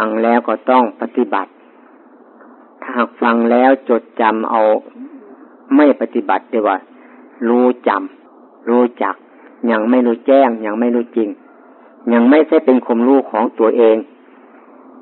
ังแล้วก็ต้องปฏิบัติ ถ้าหากฟังแล้วจดจำเอาไม่ปฏิบัติดีว่า รู้จำรู้จัก ยังไม่รู้แจ้ง ยังไม่รู้จริง ยังไม่ใช่เป็นความรู้ของตัวเอง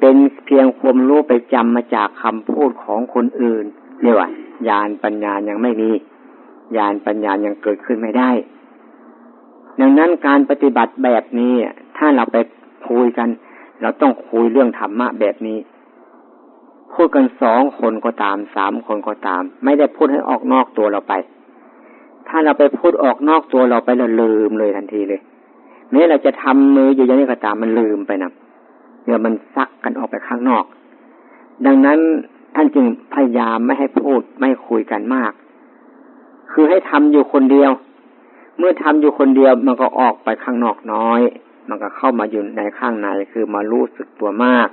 เป็นเพียงความรู้ไปจำมาจากคำพูดของคนอื่นเรียว่าญาณปัญญายังไม่มีญาณปัญญายังเกิดขึ้นไม่ได้ ดังนั้นการปฏิบัติแบบนี้ ถ้าเราไปคุยกัน เราต้องคุยเรื่องธรรมะแบบนี้ พูดกันสองคนก็ตามสามคนก็ตาม ไม่ได้พูดให้ออกนอกตัวเราไป ถ้าเราไปพูดออกนอกตัวเราไปเราลืมเลยทันทีเลยแม้เราจะทำมืออยู่อย่างนี้ก็ตามมันลืมไปนะเดี๋ยวมันซักกันออกไปข้างนอก ดังนั้นท่านจึงพยายามไม่ให้พูดไม่คุยกันมาก คือให้ทำอยู่คนเดียว เมื่อทำอยู่คนเดียวมันก็ออกไปข้างนอกน้อย มันก็เข้ามาอยู่ในข้างในคือมารู้สึกตัวมาก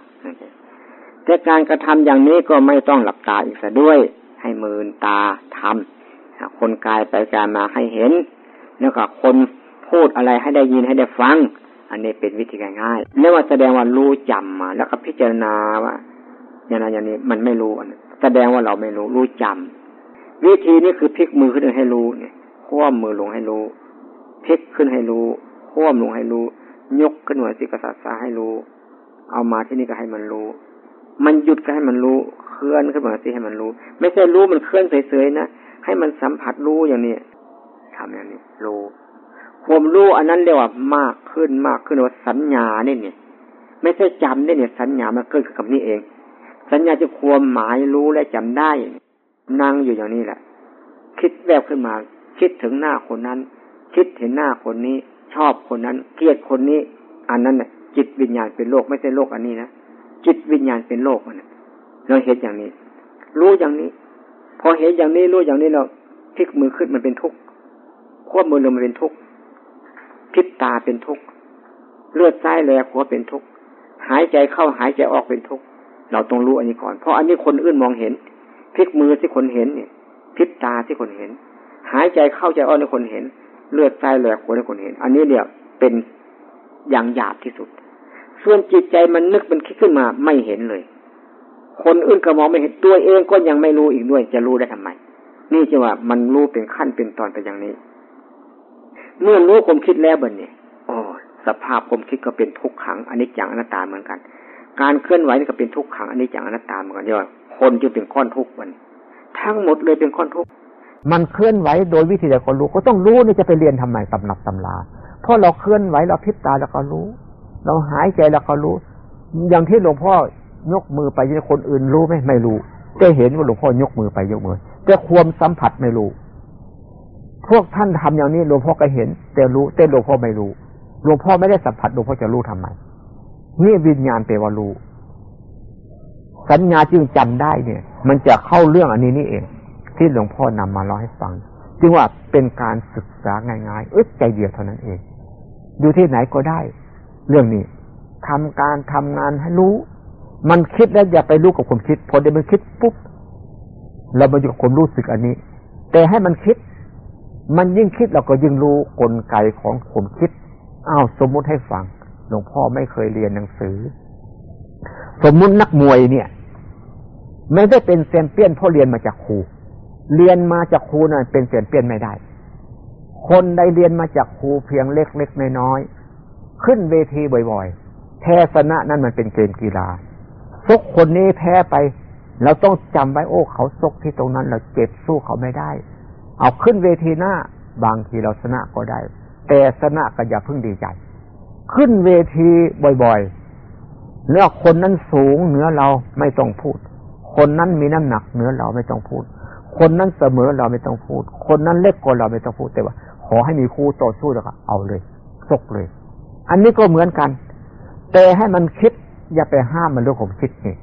แต่การกระทำอย่างนี้ก็ไม่ต้องหลับตาอีกซะด้วย ให้มือตาทำคนกายไปการมาให้เห็น แล้วก็คนพูดอะไรให้ได้ยินให้ได้ฟัง อันนี้เป็นวิธีง่ายๆเรียกว่าแสดงว่ารู้จำมา แล้วก็พิจารณาว่าอย่างนั้นอย่างนี้มันไม่รู้แสดงว่าเราไม่รู้รู้จำวิธีนี้คือพลิกมือขึ้นให้รู้เนี่ยคว่ำมือลงให้รู้พลิกขึ้นให้รู้คว่ำลงให้รู้ ยกขึ้นหัวสิกษัตริย์ให้รู้ เอามาที่นี่ก็ให้มันรู้ มันหยุดก็ให้มันรู้ เคลื่อนขึ้นมาสิให้มันรู้ ไม่ใช่รู้มันเคลื่อนเฉยๆนะ ให้มันสัมผัสรู้อย่างนี้ทำอย่างนี้ รู้ความรู้อันนั้นเรียกว่ามากขึ้นมากขึ้นว่าสัญญาเนี่ยเนี่ยไม่ใช่จำเนี่ยเนี่ย สัญญามันเกิดขึ้นกับนี่เอง สัญญาจะความหมายรู้และจำได้นั่งอยู่อย่างนี้แหละ คิดแวบขึ้นมา คิดถึงหน้าคนนั้น คิดเห็นหน้าคนนี้ ชอบคนนั้น เกลียดคนนี้ อันนั้นน่ะ จิตวิญญาณเป็นโลกไม่ใช่โลกอันนี้นะจิตวิญญาณเป็นโลกมันเราเห็นอย่างนี้ รู้อย่างนี้ พอเห็นอย่างนี้รู้อย่างนี้เราพลิกมือขึ้นมันเป็นทุกข์ควบมือลงมันเป็นทุกข์พิษตาเป็นทุกข์เลือดซ้ายแหลกหัวเป็นทุกข์หายใจเข้าหายใจออกเป็นทุกข์เราต้องรู้อันนี้ก่อน เพราะอันนี้คนอื่นมองเห็นพลิกมือที่คนเห็นเนี่ยพิษตาที่คนเห็น หายใจเข้าใจออกในคนเห็น เลือดใต้แหลกหัวในคนเห็น อันนี้เนี่ยเป็นอย่างหยาบที่สุด ส่วนจิตใจมันนึกมันคิดขึ้นมาไม่เห็นเลย คนอื่นก็มองไม่เห็นตัวเองก็ยังไม่รู้อีกด้วย จะรู้ได้ทำไม นี่จะว่ามันรู้เป็นขั้นเป็นตอนไปอย่างนี้ เมื่อรู้ความคิดแล้วบนเนี่ยอ๋อสภาพความคิดก็เป็นทุกขังอันนี้จังอนัตตาเหมือนกัน การเคลื่อนไหวนี่ก็เป็นทุกขังอันนี้อย่างอนัตตาเหมือนกันว่าคนจึงเป็นก้อนทุกข์มันทั้งหมดเลยเป็นก้อนทุกข์ มันเคลื่อนไหวโดยวิธีใดคนรู้ก็ต้องรู้นี่จะไปเรียนทำไมตำหนับตำลาเพราะเราเคลื่อนไหวเราพิบตาแล้วก็รู้ เราหายใจแล้วก็รู้ อย่างที่หลวงพ่อยกมือไปยังคนอื่นรู้ไหมไม่รู้แต่เห็นว่าหลวงพ่อยกมือไปยกมือแต่ความสัมผัสไม่รู้ พวกท่านทำอย่างนี้หลวงพ่อก็เห็น แต่รู้แต่หลวงพ่อไม่รู้หลวงพ่อไม่ได้สัมผัสหลวงพ่อจะรู้ทำไมนี่วิญญาณเปวารู้สัญญาจึงจำได้เนี่ย มันจะเข้าเรื่องอันนี้นี่เอง ที่หลวงพ่อนำมาเล่าให้ฟัง จึงว่าเป็นการศึกษาง่ายๆเอ้ยใจเดียวเท่านั้นเอง อยู่ที่ไหนก็ได้ เรื่องนี้ทำการทำงานให้รู้ มันคิดแล้วอย่าไปรู้กับความคิด พอเดี๋ยวมันคิดปุ๊บเรามาอยู่กับความรู้สึกอันนี้ แต่ให้มันคิด มันยิ่งคิดเราก็ยิ่งรู้กลไกของความคิดอ้าวสมมุติให้ฟังหลวงพ่อไม่เคยเรียนหนังสือ สมมุตินักมวยเนี่ย ไม่ได้เป็นเซียนเปี้ยนเพราะเรียนมาจากครู เรียนมาจากครูนั่นเป็นเซียนเปี้ยนไม่ได้ คนใดเรียนมาจากครูเพียงเล็กๆน้อยๆขึ้นเวทีบ่อยๆแพ้ชนะนั่นมันเป็นเกมกีฬาซกคนนี้แพ้ไป เราต้องจำไว้โอ้เขาซกที่ตรงนั้น เราเจ็บสู้เขาไม่ได้ เอาขึ้นเวทีหน้า บางทีเราชนะก็ได้ แต่ชนะก็อย่าเพิ่งดีใจ ขึ้นเวทีบ่อยๆแล้วคนนั้นสูงเหนือเราไม่ต้องพูด คนนั้นมีน้ำหนักเหนือเราไม่ต้องพูด คนนั้นเสมอเราไม่ต้องพูด คนนั้นเล็กกว่าเราไม่ต้องพูดแต่ว่า ขอให้มีคู่ต่อสู้แล้วก็เอาเลยชกเลย อันนี้ก็เหมือนกัน แต่ให้มันคิดอย่าไปห้ามมันเรื่องของคิดนี่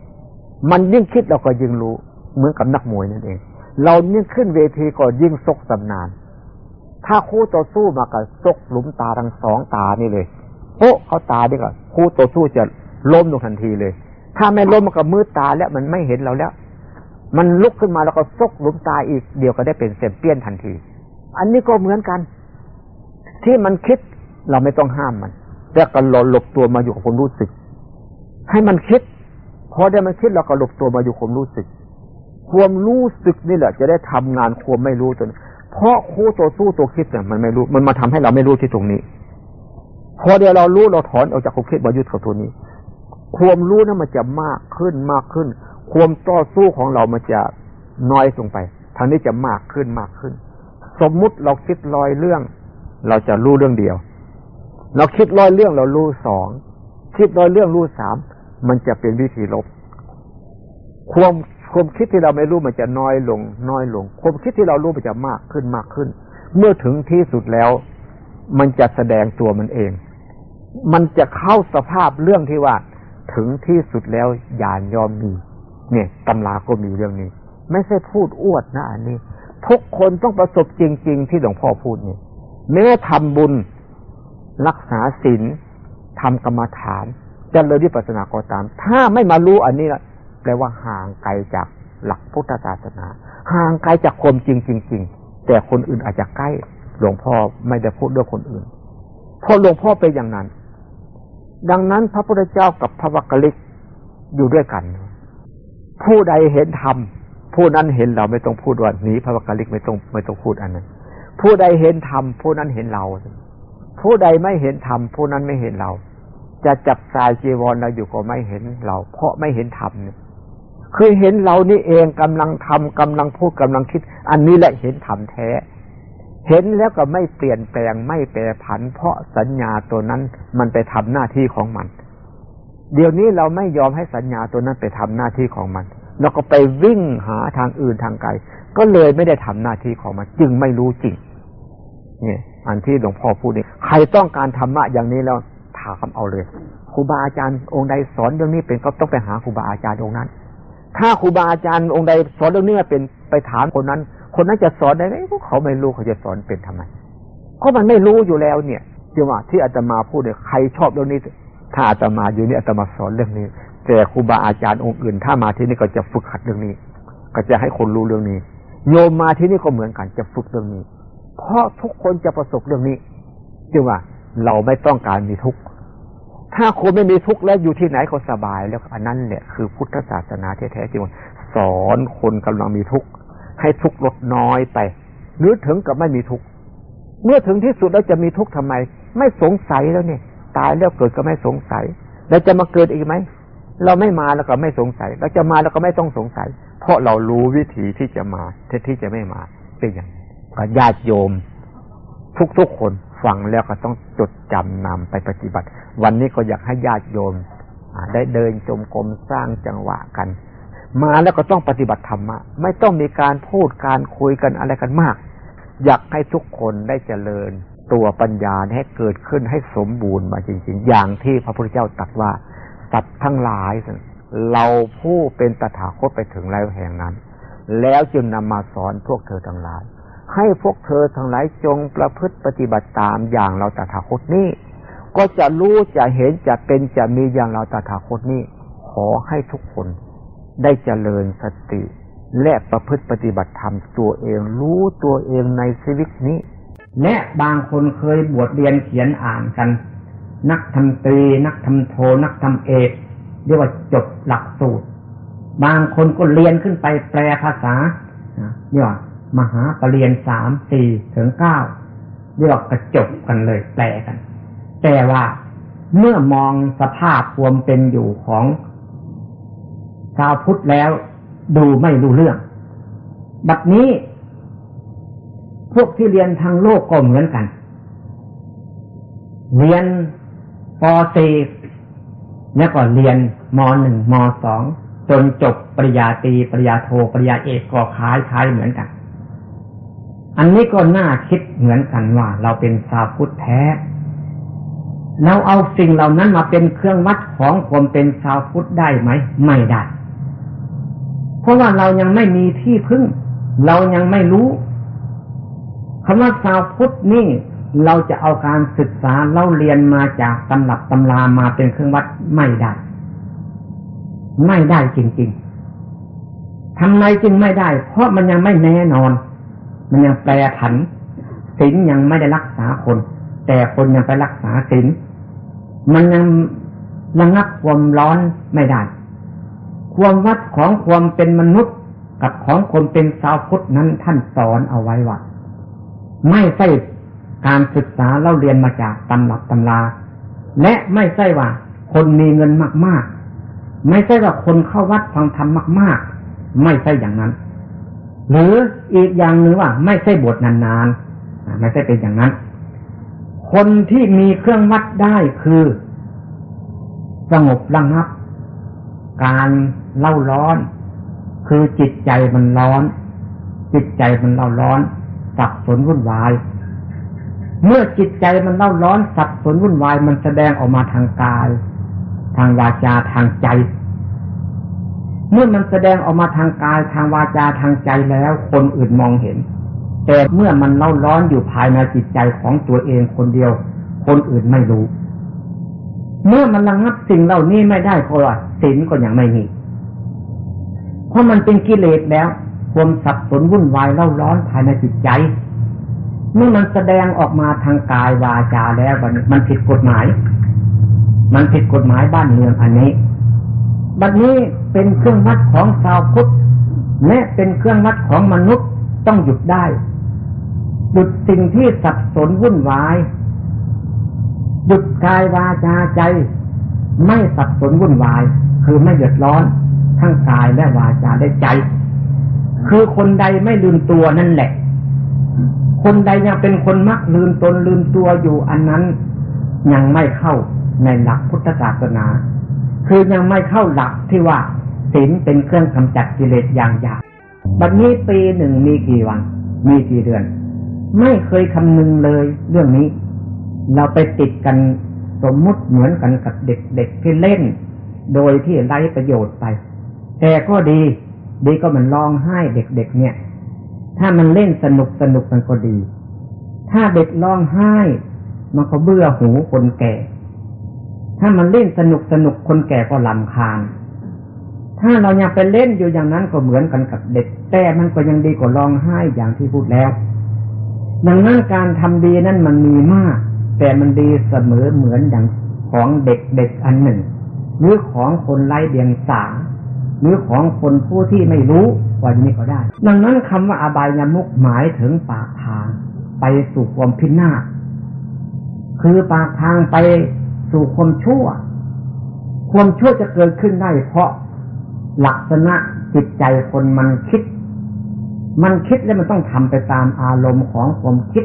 มันยิ่งคิดเราก็ยิ่งรู้เหมือนกับนักมวยนั่นเอง เรายิ่งขึ้นเวทีก็ยิ่งชกชำนาญ ถ้าคู่ต่อสู้มากับชกหลุมตาทั้งสองตานี่เลยโอ้เขาตาดีกว่าคู่ต่อสู้จะล้มลงทันทีเลย ถ้าไม่ล้มมันก็มืดตาแล้วมันไม่เห็นเราแล้ว มันลุกขึ้นมาแล้วก็ชกหลุมตาอีก เดี๋ยวก็ได้เป็นแชมเปี้ยนทันที อันนี้ก็เหมือนกัน ที่มันคิดเราไม่ต้องห้ามมันแต่ก็หลหลบตัวมาอยู่กับความรู้สึก ให้มันคิดพอได้มันคิดเราก็หลบตัวมาอยู่ความรู้สึก ความรู้สึกนี่แหละ จะได้ทำงานความไม่รู้จนเพราะคู่ตัวสู้ตัวคิดเนี่ยมันไม่รู้มันมาทำให้เราไม่รู้ที่ตรงนี้ พอเดี๋ยวเรารู้เราถอนออกจากความคิดมายึดกับตัวนี้ ความรู้นั้นมันจะมากขึ้นมากขึ้น ความต่อสู้ของเรามันจะน้อยลงไป ทางนี้จะมากขึ้นมากขึ้น สมมุติเราคิดลอยเรื่อง เราจะรู้เรื่องเดียว เราคิดลอยเรื่องเรารู้สอง คิดลอยเรื่องรู้สาม มันจะเป็นวิธีลบ ความความคิดที่เราไม่รู้มันจะน้อยลง น้อยลง ความคิดที่เรารู้มันจะมากขึ้นมากขึ้น เมื่อถึงที่สุดแล้ว มันจะแสดงตัวมันเอง มันจะเข้าสภาพเรื่องที่ว่า ถึงที่สุดแล้วยานยอมมี เนี่ยตำราก็มีเรื่องนี้ ไม่ใช่พูดอวดนะอันนี้ ทุกคนต้องประสบจริง ๆ ที่หลวงพ่อพูดเนี่ยแม้ทำบุญรักษาศีลทำกรรมฐานจะเลยวิปัสสนาก็ตาม ถ้าไม่มารู้อันนี้ละแปลว่าห่างไกลจากหลักพุทธศาสนา ห่างไกลจากความจริงจริงๆแต่คนอื่นอาจจะใกล้หลวงพ่อไม่ได้พูดเรื่องคนอื่นเพราะหลวงพ่อเป็นอย่างนั้น ดังนั้นพระพุทธเจ้ากับพระวักกลิกอยู่ด้วยกัน ผู้ใดเห็นธรรมผู้นั้นเห็นเราไม่ต้องพูดว่านี้พระวักกลิกไม่ต้องไม่ต้องพูดอันนั้น ผู้ใดเห็นธรรมผู้นั้นเห็นเรา ผู้ใดไม่เห็นธรรมผู้นั้นไม่เห็นเรา จะจับสายจีวรเราอยู่ก็ไม่เห็นเรา เพราะไม่เห็นธรรมเนี่ยคือเห็นเรานี่เองกำลังทำกำลังพูดกำลังคิด อันนี้แหละเห็นธรรมแท้ เห็นแล้วก็ไม่เปลี่ยนแปลงไม่แปรผัน เพราะสัญญาตัวนั้นมันไปทำหน้าที่ของมัน เดี๋ยวนี้เราไม่ยอมให้สัญญาตัวนั้นไปทำหน้าที่ของมัน เราก็ไปวิ่งหาทางอื่นทางไกล ก็เลยไม่ได้ทำหน้าที่ของมัน จึงไม่รู้จริง เนี่ย อันที่หลวงพ่อพูดนี่ใครต้องการธรรมะอย่างนี้แล้วถามเอาเลยครูบาอาจารย์องค์ใดสอนเรื่องนี้เป็นก็ต้องไปหาครูบาอาจารย์องค์นั้น ถ้าครูบาอาจารย์องค์ใดสอนเรื่องนี้เป็นไปถามคนนั้น คนนั้นจะสอนได้ไหมเขาไม่รู้เขาจะสอนเป็นทำไมเพราะมันไม่รู้อยู่แล้วเนี่ยจังหวะที่อาตมาพูดเนี่ยใครชอบเรื่องนี้ ถ้าอาตมาอยู่นี่อาตมาสอนเรื่องนี้ แต่ครูบาอาจารย์องค์อื่น ถ้ามาที่นี่ก็จะฝึกหัดเรื่องนี้ ก็จะให้คนรู้เรื่องนี้ โยมมาที่นี่ก็เหมือนกันจะฝึกเรื่องนี้ เพราะทุกคนจะประสบเรื่องนี้จึงว่าเราไม่ต้องการมีทุกข์ถ้าคนไม่มีทุกข์แล้วอยู่ที่ไหนเขาสบายแล้วอันนั้นแหละคือพุทธศาสนาแท้ๆจริงสอนคนกำลังมีทุกข์ให้ทุกข์ลดน้อยไปหรือถึงกับไม่มีทุกข์เมื่อถึงที่สุดแล้วจะมีทุกข์ทำไม ไม่สงสัยแล้วเนี่ย ตายแล้วเกิดก็ไม่สงสัย แล้วจะมาเกิดอีกไหม เราไม่มาแล้วก็ไม่สงสัย เราจะมาแล้วก็ไม่ต้องสงสัย เพราะเรารู้วิธีที่จะมาที่จะไม่มาเป็นอย่างก็ญาติโยม ทุกๆคนฟังแล้วก็ต้องจดจำนำไปปฏิบัติ วันนี้ก็อยากให้ญาติโยมได้เดินจมกรมสร้างจังหวะกัน มาแล้วก็ต้องปฏิบัติธรรมะ ไม่ต้องมีการพูดการคุยกันอะไรกันมาก อยากให้ทุกคนได้เจริญ ตัวปัญญาให้เกิดขึ้นให้สมบูรณ์มาจริง ๆ อย่างที่พระพุทธเจ้าตรัสว่า สัตว์ทั้งหลาย เราผู้เป็นตถาคตไปถึงแล้วแห่งนั้น แล้วจึงนำมาสอนพวกเธอทั้งหลาย ให้พวกเธอทั้งหลายจงประพฤติปฏิบัติตามอย่างเราตถาคตนี้ ก็จะรู้จะเห็นจะเป็นจะมีอย่างเราตถาคตนี้ ขอให้ทุกคนได้เจริญสติและประพฤติปฏิบัติธรรมตัวเองรู้ตัวเองในชีวิตนี้ และบางคนเคยบวชเรียนเขียนอ่านกัน นักทำตรี นักทำโท นักทำเอกเรียกว่าจบหลักสูตร บางคนก็เรียนขึ้นไปแปลภาษาเนี่ยมหาปรริญญาสามสี่ถึงเก้าเรียกกระจบกันเลยแปลกัน แต่ว่าเมื่อมองสภาพความเป็นอยู่ของชาวพุทธแล้ว ดูไม่รู้เรื่อง บัดนี้ พวกที่เรียนทางโลกก็เหมือนกัน เรียนป .4 แล้วก็เรียนม .1 ม .2 จนจบปริญญาตรีปริญญาโทปริญญาเอกก็คล้ายคล้ายเหมือนกัน อันนี้ก็น่าคิดเหมือนกันว่า เราเป็นชาวพุทธแท้ เราเอาสิ่งเหล่านั้นมาเป็นเครื่องวัดของความเป็นชาวพุทธได้ไหม ไม่ได้ เพราะว่าเรายังไม่มีที่พึ่ง เรายังไม่รู้ คำว่าชาวพุทธนี่เราจะเอาการศึกษาเล่าเรียนมาจากตำรับตำรามาเป็นเครื่องวัดไม่ได้ ไม่ได้จริง ๆทำไมจึงไม่ได้ เพราะมันยังไม่แน่นอน มันยังแปรผันศีลยังไม่ได้รักษาคน แต่คนยังไปรักษาศีลมันยังระงับความร้อนไม่ได้ ความวัดของความเป็นมนุษย์กับของคนเป็นสาวพุทธนั้นท่านสอนเอาไว้ว่า ไม่ใช่การศึกษาเล่าเรียนมาจากตำรับตำรา และไม่ใช่ว่าคนมีเงินมากๆ ไม่ใช่ว่าคนเข้าวัดฟังธรรมมาก ๆ ไม่ใช่อย่างนั้น หรืออีกอย่างหนึ่งว่า ไม่ใช่บทนานๆไม่ใช่เป็นอย่างนั้น คนที่มีเครื่องวัดได้คือสงบระงับ การเล่าร้อน คือจิตใจมันร้อน จิตใจมันเล่าร้อน สับสนวุ่นวาย เมื่อจิตใจมันเล่าร้อนสับสนวุ่นวายมันแสดงออกมาทางกาย ทางวาจาทางใจ เมื่อมันแสดงออกมาทางกายทางวาจาทางใจแล้ว คนอื่นมองเห็น แต่เมื่อมันเล่าร้อนอยู่ภายในจิตใจของตัวเองคนเดียว คนอื่นไม่รู้ เมื่อมันระงับสิ่งเหล่านี้ไม่ได้เพราะว่าศีลก็ยังไม่มีเพราะมันเป็นกิเลสแล้ว ความสับสนวุ่นวายเล่าร้อนภายในจิตใจเมื่อมันแสดงออกมาทางกายวาจาแล้วมันผิดกฎหมาย มันผิดกฎหมายบ้านเมืองอันนี้บัดนี้เป็นเครื่องวัดของชาวพุทธและเป็นเครื่องวัดของมนุษย์ต้องหยุดได้ หยุดสิ่งที่สับสนวุ่นวาย หยุดกายวาจาใจ ไม่สับสนวุ่นวาย คือไม่เดือดร้อนทั้งกายและวาจาได้ใจ คือคนใดไม่ลืมตัวนั่นแหละ คนใดยังเป็นคนมักลืมตนลืมตัวอยู่อันนั้น ยังไม่เข้าในหลักพุทธศาสนา คือยังไม่เข้าหลักที่ว่าศีลเป็นเครื่องกำจัดกิเลสอย่างยาบบัดนี้ปีหนึ่งมีกี่วัน มีกี่เดือน ไม่เคยคำนึงเลยเรื่องนี้ เราไปติดกันสมมุติเหมือนกันกับเด็กๆที่เล่น โดยที่ไร้ประโยชน์ไป แต่ก็ดี ดีก็มันร้องไห้เด็กๆเนี่ย ถ้ามันเล่นสนุกสนุกมันก็ดี ถ้าเด็กร้องไห้ มันก็เบื่อหูคนแก่ ถ้ามันเล่นสนุกสนุกคนแก่ก็ลำคาญ ถ้าเรายังไปเล่นอยู่อย่างนั้นก็เหมือนกันกับเด็ก แต่มันก็ยังดีกว่าร้องไห้อย่างที่พูดแล้วดังนั้นการทำดีนั้นมันมีมาก แต่มันดีเสมอเหมือนอย่างของเด็กเด็กอันหนึ่ง หรือของคนไร้เดียงสา หรือของคนผู้ที่ไม่รู้ว่าอย่างนี้ก็ได้ ดังนั้นคำว่าอบายามุกหมายถึงปากทาง ไปสู่ความพินาศคือปากทางไปสู่ความชั่ว ความชั่วจะเกิดขึ้นได้ เพราะลักษณะจิตใจคนมันคิด มันคิดแล้วมันต้องทำไปตามอารมณ์ของความคิด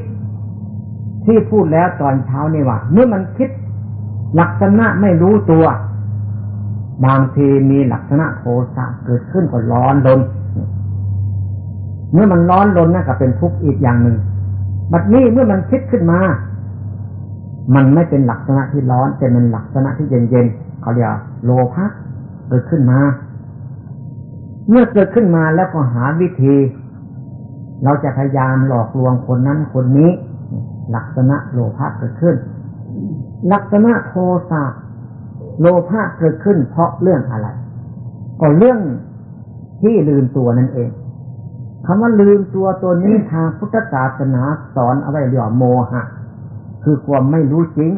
ที่พูดแล้วตอนเช้านี่ว่า เมื่อมันคิด ลักษณะไม่รู้ตัว บางทีมีลักษณะโทสะเกิดขึ้นก็ร้อนรนเมื่อมันร้อนรนนั่นก็เป็นทุกข์อีกอย่างหนึ่งบัดนี้เมื่อมันคิดขึ้นมา มันไม่เป็นลักษณะที่ร้อนแต่มันลักษณะที่เย็นๆเขาเรียกโลภะเกิดขึ้นมา เมื่อเกิดขึ้นมาแล้วก็หาวิธี เราจะพยายามหลอกลวงคนนั้นคนนี้ ลักษณะโลภะเกิดขึ้น ลักษณะโทสะ โลภะเกิดขึ้นเพราะเรื่องอะไรก็เรื่องที่ลืมตัวนั่นเองคำว่าลืมตัวตัวนี้ทางพุทธศาสนาสอนเอาไว้เรียกว่าโมหะ คือความไม่รู้จริง